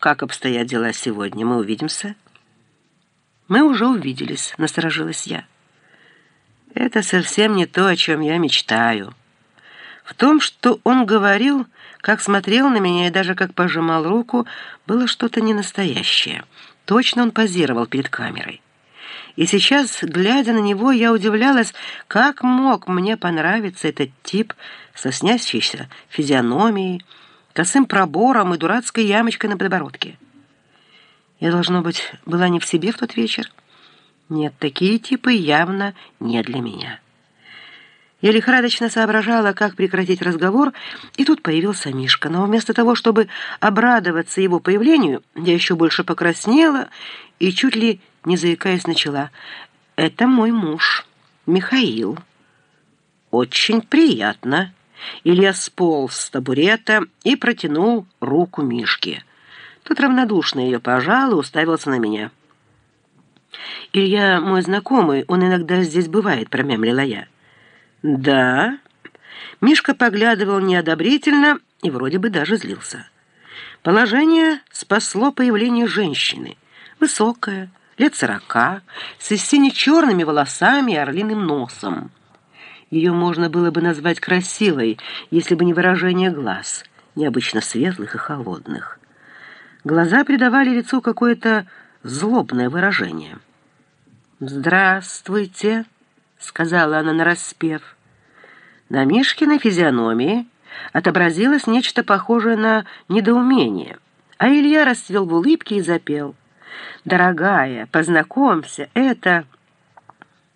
как обстоят дела сегодня. Мы увидимся?» «Мы уже увиделись», — насторожилась я. «Это совсем не то, о чем я мечтаю. В том, что он говорил, как смотрел на меня и даже как пожимал руку, было что-то ненастоящее. Точно он позировал перед камерой. И сейчас, глядя на него, я удивлялась, как мог мне понравиться этот тип со снящейся физиономией, косым пробором и дурацкой ямочкой на подбородке. Я, должно быть, была не в себе в тот вечер. Нет, такие типы явно не для меня. Я лихорадочно соображала, как прекратить разговор, и тут появился Мишка. Но вместо того, чтобы обрадоваться его появлению, я еще больше покраснела и чуть ли не заикаясь начала. «Это мой муж, Михаил». «Очень приятно». Илья сполз с табурета и протянул руку Мишке. Тот равнодушно ее пожал и уставился на меня. «Илья мой знакомый, он иногда здесь бывает», — промямлила я. «Да?» Мишка поглядывал неодобрительно и вроде бы даже злился. Положение спасло появление женщины. Высокая, лет сорока, с сине-черными волосами и орлиным носом. Ее можно было бы назвать красивой, если бы не выражение глаз, необычно светлых и холодных. Глаза придавали лицу какое-то злобное выражение. «Здравствуйте!» сказала она нараспев. На Мишкиной физиономии отобразилось нечто похожее на недоумение, а Илья расцвел в улыбке и запел. «Дорогая, познакомься, это...»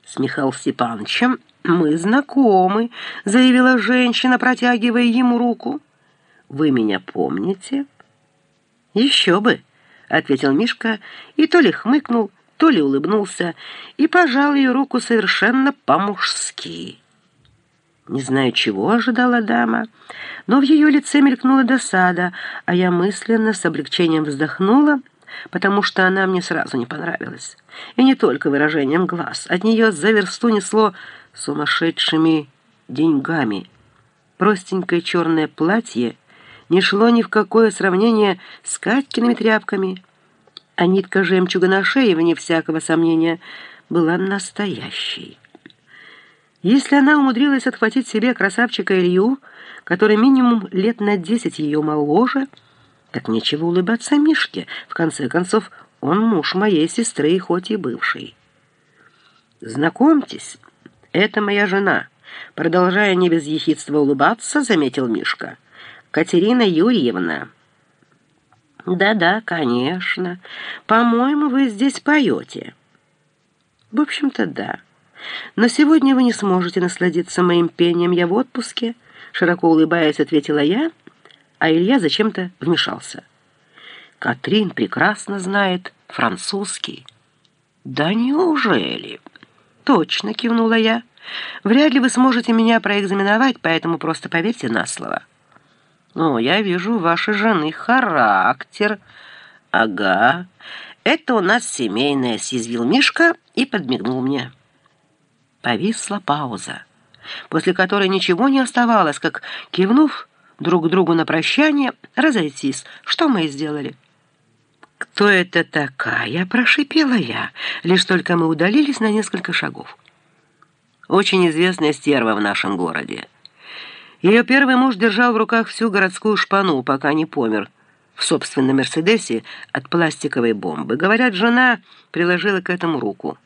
С Михаилом Степановичем мы знакомы, заявила женщина, протягивая ему руку. «Вы меня помните?» «Еще бы», — ответил Мишка и то ли хмыкнул, то ли улыбнулся и пожал ее руку совершенно по-мужски. Не знаю, чего ожидала дама, но в ее лице мелькнула досада, а я мысленно с облегчением вздохнула, потому что она мне сразу не понравилась. И не только выражением глаз. От нее за версту несло сумасшедшими деньгами. Простенькое черное платье не шло ни в какое сравнение с Катькиными тряпками — а нитка жемчуга на шее, вне всякого сомнения, была настоящей. Если она умудрилась отхватить себе красавчика Илью, который минимум лет на десять ее моложе, так нечего улыбаться Мишке. В конце концов, он муж моей сестры, хоть и бывший. «Знакомьтесь, это моя жена», — продолжая не без ехидства улыбаться, заметил Мишка. «Катерина Юрьевна». «Да-да, конечно. По-моему, вы здесь поете». «В общем-то, да. Но сегодня вы не сможете насладиться моим пением. Я в отпуске», — широко улыбаясь, ответила я, а Илья зачем-то вмешался. «Катрин прекрасно знает французский». «Да неужели?» «Точно», — кивнула я. «Вряд ли вы сможете меня проэкзаменовать, поэтому просто поверьте на слово». «О, я вижу вашей жены характер». «Ага, это у нас семейное», — съязвил Мишка и подмигнул мне. Повисла пауза, после которой ничего не оставалось, как, кивнув друг другу на прощание, разойтись, что мы и сделали. «Кто это такая?» — прошипела я, лишь только мы удалились на несколько шагов. «Очень известная стерва в нашем городе». Ее первый муж держал в руках всю городскую шпану, пока не помер в собственном «Мерседесе» от пластиковой бомбы. Говорят, жена приложила к этому руку.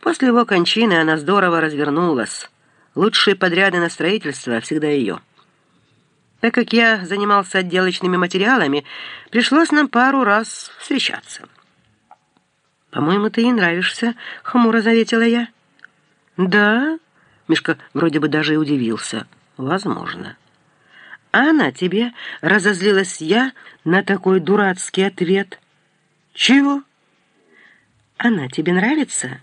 После его кончины она здорово развернулась. Лучшие подряды на строительство всегда ее. Так как я занимался отделочными материалами, пришлось нам пару раз встречаться. «По-моему, ты ей нравишься», — хмуро заветила я. «Да?» — Мишка вроде бы даже и удивился. Возможно. А она тебе разозлилась я на такой дурацкий ответ. Чего? Она тебе нравится?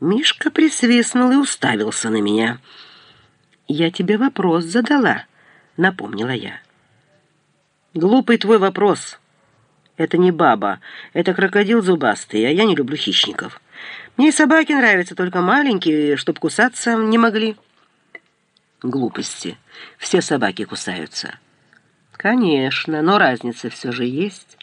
Мишка присвистнул и уставился на меня. Я тебе вопрос задала, напомнила я. Глупый твой вопрос. Это не баба, это крокодил зубастый, а я не люблю хищников. Мне собаки нравятся, только маленькие, чтоб кусаться не могли. Глупости. Все собаки кусаются. Конечно, но разница все же есть.